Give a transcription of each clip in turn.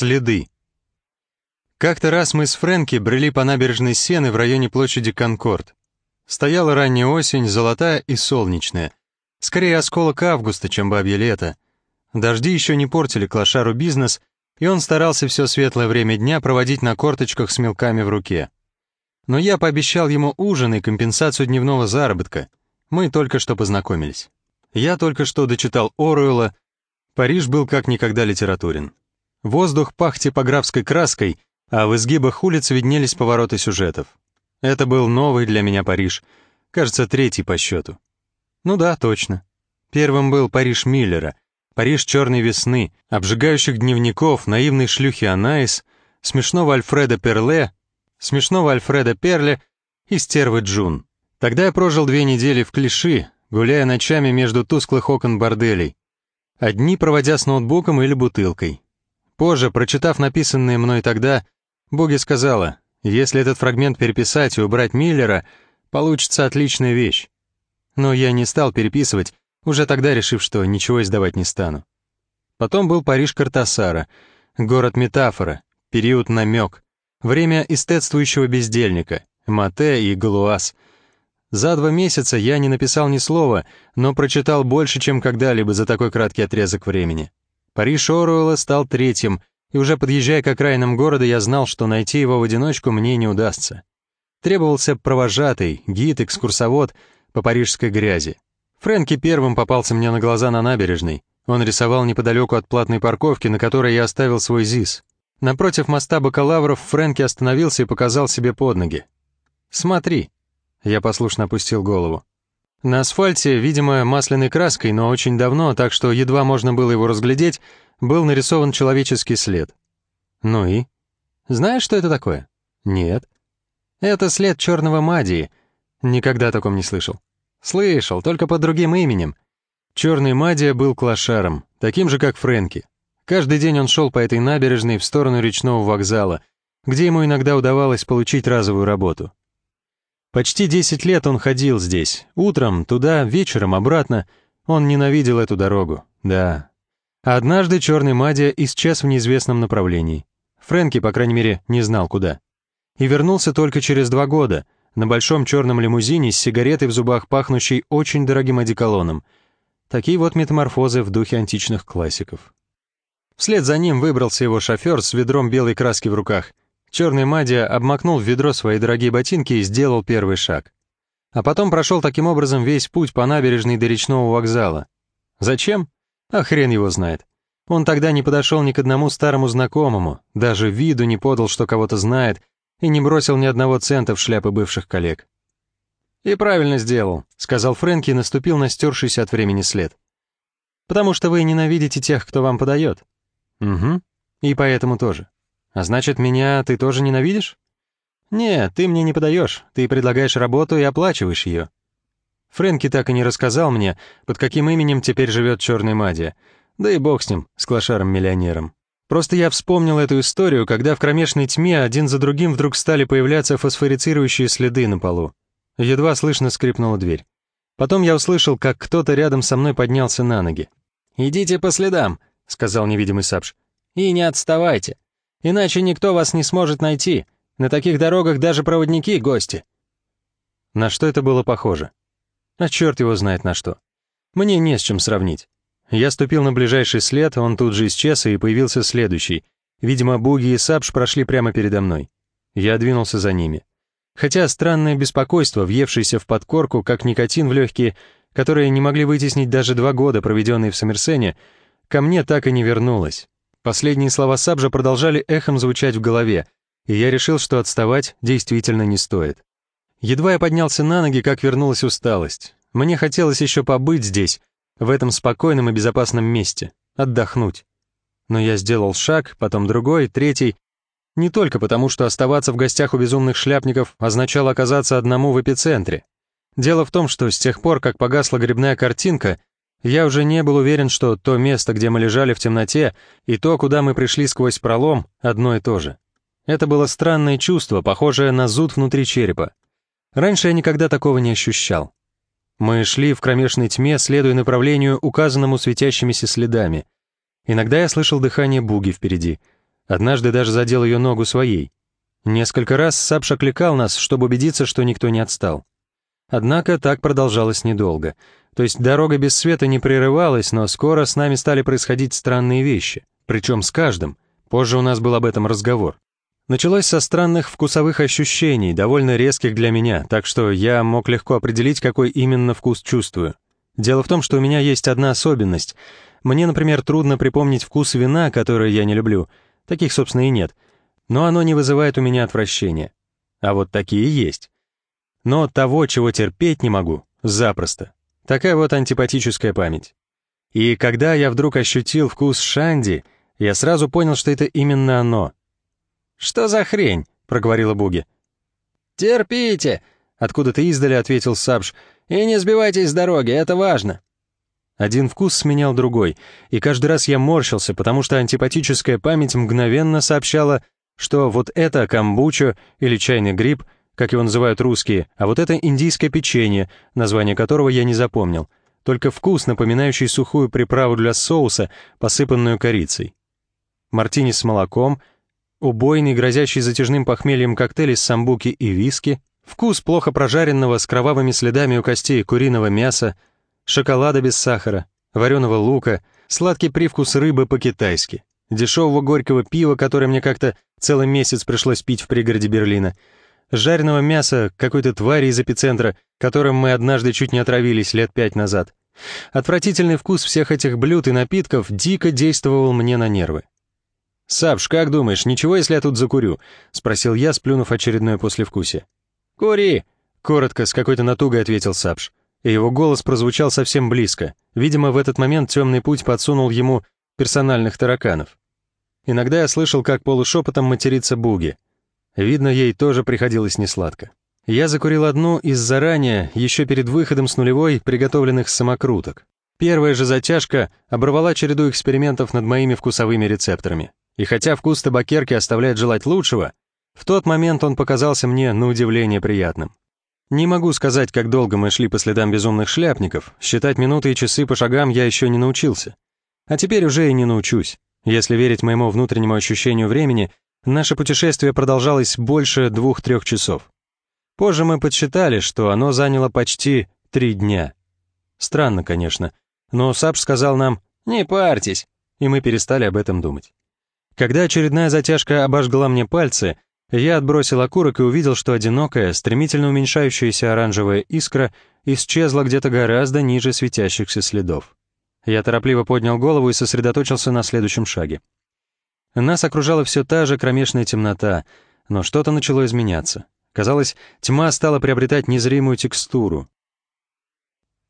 Следы. Как-то раз мы с Фрэнки брели по набережной Сены в районе площади Конкорд. Стояла ранняя осень, золотая и солнечная. Скорее осколок августа, чем бабье лето. Дожди еще не портили клошару бизнес, и он старался все светлое время дня проводить на корточках с мелками в руке. Но я пообещал ему ужин и компенсацию дневного заработка. Мы только что познакомились. Я только что дочитал Оруэлла, Париж был как никогда литературен. Воздух пах типографской краской, а в изгибах улиц виднелись повороты сюжетов. Это был новый для меня Париж, кажется, третий по счету. Ну да, точно. Первым был Париж Миллера, Париж черной весны, обжигающих дневников, наивной шлюхи Анаис, смешного Альфреда Перле, смешного Альфреда Перле и стервы Джун. Тогда я прожил две недели в Клиши, гуляя ночами между тусклых окон борделей, одни проводя с ноутбуком или бутылкой. Позже, прочитав написанное мной тогда, Боги сказала, если этот фрагмент переписать и убрать Миллера, получится отличная вещь. Но я не стал переписывать, уже тогда решив, что ничего издавать не стану. Потом был Париж Картасара, город-метафора, период намек, время эстетствующего бездельника, Мате и Галуаз. За два месяца я не написал ни слова, но прочитал больше, чем когда-либо за такой краткий отрезок времени. Париж Оруэлла стал третьим, и уже подъезжая к окраинам города, я знал, что найти его в одиночку мне не удастся. Требовался провожатый, гид, экскурсовод по парижской грязи. Фрэнки первым попался мне на глаза на набережной. Он рисовал неподалеку от платной парковки, на которой я оставил свой ЗИС. Напротив моста бакалавров Фрэнки остановился и показал себе под ноги. «Смотри». Я послушно опустил голову. На асфальте, видимо, масляной краской, но очень давно, так что едва можно было его разглядеть, был нарисован человеческий след. Ну и? Знаешь, что это такое? Нет. Это след черного мадии. Никогда о таком не слышал. Слышал, только под другим именем. Черный Мадия был клошаром, таким же, как Фрэнки. Каждый день он шел по этой набережной в сторону речного вокзала, где ему иногда удавалось получить разовую работу. Почти 10 лет он ходил здесь, утром, туда, вечером, обратно. Он ненавидел эту дорогу, да. однажды черный Мадия исчез в неизвестном направлении. Фрэнки, по крайней мере, не знал куда. И вернулся только через два года — на большом черном лимузине с сигаретой в зубах, пахнущей очень дорогим одеколоном. Такие вот метаморфозы в духе античных классиков. Вслед за ним выбрался его шофер с ведром белой краски в руках. Черный Мадия обмакнул в ведро свои дорогие ботинки и сделал первый шаг. А потом прошел таким образом весь путь по набережной до речного вокзала. Зачем? А хрен его знает. Он тогда не подошел ни к одному старому знакомому, даже виду не подал, что кого-то знает, и не бросил ни одного цента в шляпы бывших коллег. «И правильно сделал», — сказал Фрэнки и наступил на стершийся от времени след. «Потому что вы ненавидите тех, кто вам подает». «Угу. И поэтому тоже. А значит, меня ты тоже ненавидишь?» «Нет, ты мне не подаешь, ты предлагаешь работу и оплачиваешь ее». Фрэнки так и не рассказал мне, под каким именем теперь живет черный Мадия. Да и бог с ним, с клошаром-миллионером. Просто я вспомнил эту историю, когда в кромешной тьме один за другим вдруг стали появляться фосфорицирующие следы на полу. Едва слышно скрипнула дверь. Потом я услышал, как кто-то рядом со мной поднялся на ноги. «Идите по следам», — сказал невидимый Сапш. «И не отставайте. Иначе никто вас не сможет найти. На таких дорогах даже проводники — гости». На что это было похоже? А черт его знает на что. Мне не с чем сравнить. Я ступил на ближайший след, он тут же исчез, и появился следующий. Видимо, Буги и Сапш прошли прямо передо мной. Я двинулся за ними. Хотя странное беспокойство, въевшееся в подкорку, как никотин в легкие, которые не могли вытеснить даже два года, проведенные в Сомерсене, ко мне так и не вернулось. Последние слова Сабжа продолжали эхом звучать в голове, и я решил, что отставать действительно не стоит. Едва я поднялся на ноги, как вернулась усталость. Мне хотелось еще побыть здесь, в этом спокойном и безопасном месте, отдохнуть. Но я сделал шаг, потом другой, третий. Не только потому, что оставаться в гостях у безумных шляпников означало оказаться одному в эпицентре. Дело в том, что с тех пор, как погасла грибная картинка, я уже не был уверен, что то место, где мы лежали в темноте, и то, куда мы пришли сквозь пролом, одно и то же. Это было странное чувство, похожее на зуд внутри черепа. Раньше я никогда такого не ощущал. Мы шли в кромешной тьме, следуя направлению, указанному светящимися следами. Иногда я слышал дыхание Буги впереди. Однажды даже задел ее ногу своей. Несколько раз Сапш окликал нас, чтобы убедиться, что никто не отстал. Однако так продолжалось недолго. То есть дорога без света не прерывалась, но скоро с нами стали происходить странные вещи. Причем с каждым. Позже у нас был об этом разговор. Началось со странных вкусовых ощущений, довольно резких для меня, так что я мог легко определить, какой именно вкус чувствую. Дело в том, что у меня есть одна особенность. Мне, например, трудно припомнить вкус вина, который я не люблю. Таких, собственно, и нет. Но оно не вызывает у меня отвращения. А вот такие есть. Но того, чего терпеть не могу, запросто. Такая вот антипатическая память. И когда я вдруг ощутил вкус шанди, я сразу понял, что это именно оно — «Что за хрень?» — проговорила Буги. «Терпите!» — откуда-то издали ответил Сабж. «И не сбивайтесь с дороги, это важно!» Один вкус сменял другой, и каждый раз я морщился, потому что антипатическая память мгновенно сообщала, что вот это камбучо или чайный гриб, как его называют русские, а вот это индийское печенье, название которого я не запомнил, только вкус, напоминающий сухую приправу для соуса, посыпанную корицей. Мартини с молоком, убойный, грозящий затяжным похмельем коктейль из самбуки и виски, вкус плохо прожаренного с кровавыми следами у костей куриного мяса, шоколада без сахара, вареного лука, сладкий привкус рыбы по-китайски, дешевого горького пива, которое мне как-то целый месяц пришлось пить в пригороде Берлина, жареного мяса какой-то твари из эпицентра, которым мы однажды чуть не отравились лет пять назад. Отвратительный вкус всех этих блюд и напитков дико действовал мне на нервы. «Савш, как думаешь, ничего, если я тут закурю?» — спросил я, сплюнув очередное послевкусие. «Кури!» — коротко, с какой-то натугой ответил Сапш. И его голос прозвучал совсем близко. Видимо, в этот момент темный путь подсунул ему персональных тараканов. Иногда я слышал, как полушепотом матерится Буги. Видно, ей тоже приходилось несладко. Я закурил одну из заранее, еще перед выходом с нулевой, приготовленных самокруток. Первая же затяжка оборвала череду экспериментов над моими вкусовыми рецепторами. И хотя вкус табакерки оставляет желать лучшего, в тот момент он показался мне на удивление приятным. Не могу сказать, как долго мы шли по следам безумных шляпников, считать минуты и часы по шагам я еще не научился. А теперь уже и не научусь. Если верить моему внутреннему ощущению времени, наше путешествие продолжалось больше двух-трех часов. Позже мы подсчитали, что оно заняло почти три дня. Странно, конечно, но Сапш сказал нам «не парьтесь», и мы перестали об этом думать. Когда очередная затяжка обожгла мне пальцы, я отбросил окурок и увидел, что одинокая, стремительно уменьшающаяся оранжевая искра исчезла где-то гораздо ниже светящихся следов. Я торопливо поднял голову и сосредоточился на следующем шаге. Нас окружала все та же кромешная темнота, но что-то начало изменяться. Казалось, тьма стала приобретать незримую текстуру.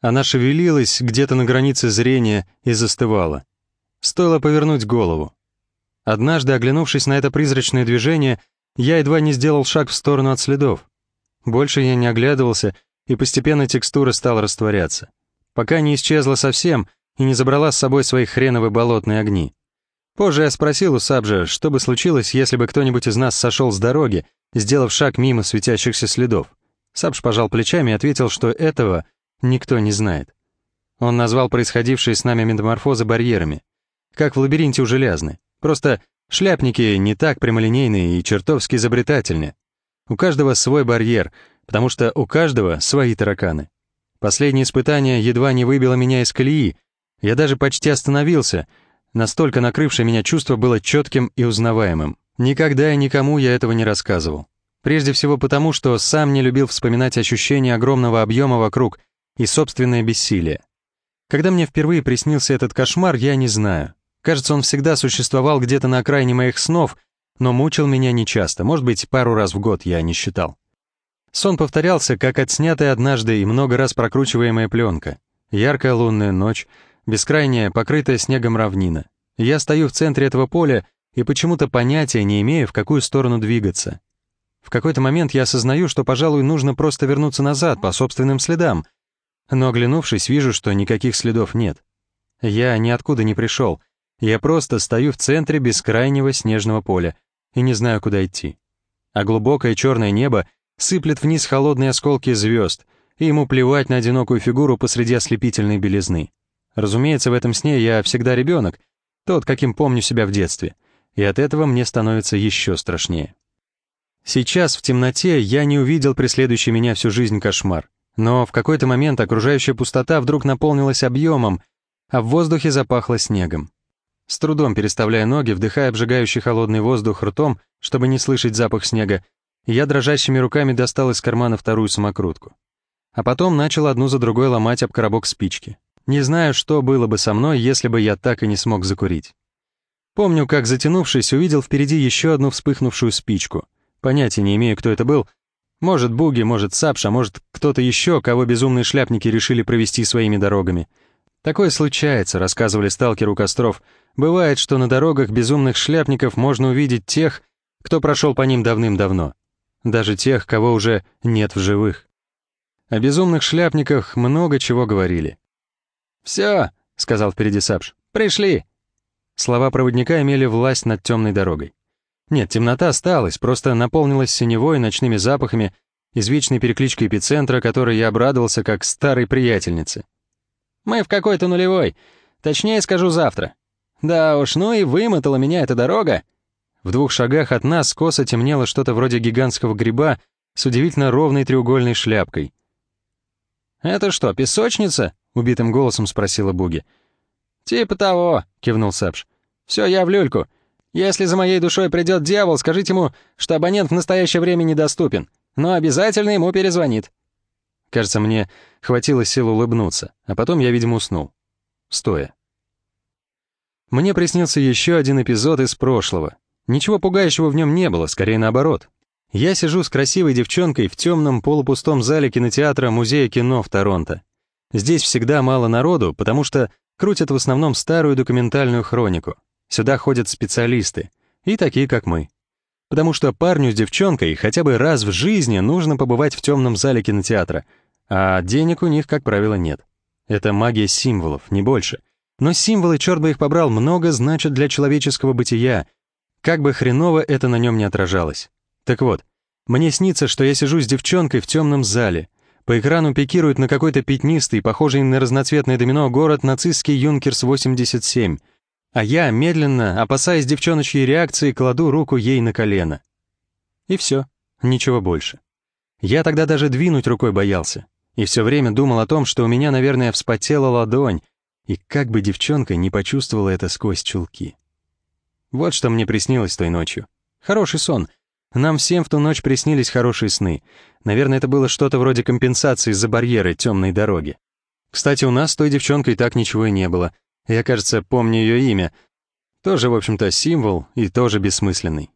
Она шевелилась где-то на границе зрения и застывала. Стоило повернуть голову. Однажды, оглянувшись на это призрачное движение, я едва не сделал шаг в сторону от следов. Больше я не оглядывался, и постепенно текстура стала растворяться. Пока не исчезла совсем и не забрала с собой свои хреновые болотные огни. Позже я спросил у Сабжа, что бы случилось, если бы кто-нибудь из нас сошел с дороги, сделав шаг мимо светящихся следов. Сабж пожал плечами и ответил, что этого никто не знает. Он назвал происходившие с нами метаморфозы барьерами, как в лабиринте у железны. Просто шляпники не так прямолинейные и чертовски изобретательны. У каждого свой барьер, потому что у каждого свои тараканы. Последнее испытание едва не выбило меня из колеи. Я даже почти остановился. Настолько накрывшее меня чувство было четким и узнаваемым. Никогда и никому я этого не рассказывал. Прежде всего потому, что сам не любил вспоминать ощущение огромного объема вокруг и собственное бессилие. Когда мне впервые приснился этот кошмар, я не знаю. Кажется, он всегда существовал где-то на окраине моих снов, но мучил меня нечасто, может быть, пару раз в год я не считал. Сон повторялся, как отснятая однажды и много раз прокручиваемая пленка. Яркая лунная ночь, бескрайняя, покрытая снегом равнина. Я стою в центре этого поля и почему-то понятия не имею, в какую сторону двигаться. В какой-то момент я осознаю, что, пожалуй, нужно просто вернуться назад по собственным следам, но, оглянувшись, вижу, что никаких следов нет. Я ниоткуда не пришел — я просто стою в центре бескрайнего снежного поля и не знаю, куда идти. А глубокое черное небо сыплет вниз холодные осколки звезд, и ему плевать на одинокую фигуру посреди ослепительной белизны. Разумеется, в этом сне я всегда ребенок, тот, каким помню себя в детстве. и от этого мне становится еще страшнее. Сейчас в темноте я не увидел преследующий меня всю жизнь кошмар, но в какой-то момент окружающая пустота вдруг наполнилась объемом, а в воздухе запахло снегом. С трудом переставляя ноги, вдыхая обжигающий холодный воздух ртом, чтобы не слышать запах снега, я дрожащими руками достал из кармана вторую самокрутку. А потом начал одну за другой ломать об коробок спички. Не знаю, что было бы со мной, если бы я так и не смог закурить. Помню, как, затянувшись, увидел впереди еще одну вспыхнувшую спичку. Понятия не имею, кто это был. Может, Буги, может, Сапша, может, кто-то еще, кого безумные шляпники решили провести своими дорогами. Такое случается, рассказывали сталкеры у костров. Бывает, что на дорогах безумных шляпников можно увидеть тех, кто прошел по ним давным-давно. Даже тех, кого уже нет в живых. О безумных шляпниках много чего говорили. «Все», — сказал впереди Сапш, — «пришли». Слова проводника имели власть над темной дорогой. Нет, темнота осталась, просто наполнилась синевой, ночными запахами, извечной перекличкой эпицентра, которой я обрадовался как старой приятельнице. «Мы в какой-то нулевой. Точнее скажу завтра. Да уж, ну и вымотала меня эта дорога». В двух шагах от нас косо темнело что-то вроде гигантского гриба с удивительно ровной треугольной шляпкой. «Это что, песочница?» — убитым голосом спросила Буги. «Типа того», — кивнул Сапш. «Все, я в люльку. Если за моей душой придет дьявол, скажите ему, что абонент в настоящее время недоступен, но обязательно ему перезвонит». Кажется, мне хватило сил улыбнуться, а потом я, видимо, уснул. Стоя. Мне приснился еще один эпизод из прошлого. Ничего пугающего в нем не было, скорее наоборот. Я сижу с красивой девчонкой в темном полупустом зале кинотеатра Музея кино в Торонто. Здесь всегда мало народу, потому что крутят в основном старую документальную хронику. Сюда ходят специалисты, и такие, как мы. Потому что парню с девчонкой хотя бы раз в жизни нужно побывать в темном зале кинотеатра, а денег у них, как правило, нет. Это магия символов, не больше. Но символы, черт бы их побрал, много значат для человеческого бытия, как бы хреново это на нем не отражалось. Так вот, мне снится, что я сижу с девчонкой в темном зале. По экрану пикирует на какой-то пятнистый, похожий на разноцветное домино город нацистский Юнкерс-87, а я, медленно, опасаясь девчоночьей реакции, кладу руку ей на колено. И все, ничего больше. Я тогда даже двинуть рукой боялся. И все время думал о том, что у меня, наверное, вспотела ладонь, и как бы девчонка не почувствовала это сквозь чулки. Вот что мне приснилось той ночью. Хороший сон. Нам всем в ту ночь приснились хорошие сны. Наверное, это было что-то вроде компенсации за барьеры темной дороги. Кстати, у нас с той девчонкой так ничего и не было. Я, кажется, помню ее имя. Тоже, в общем-то, символ и тоже бессмысленный.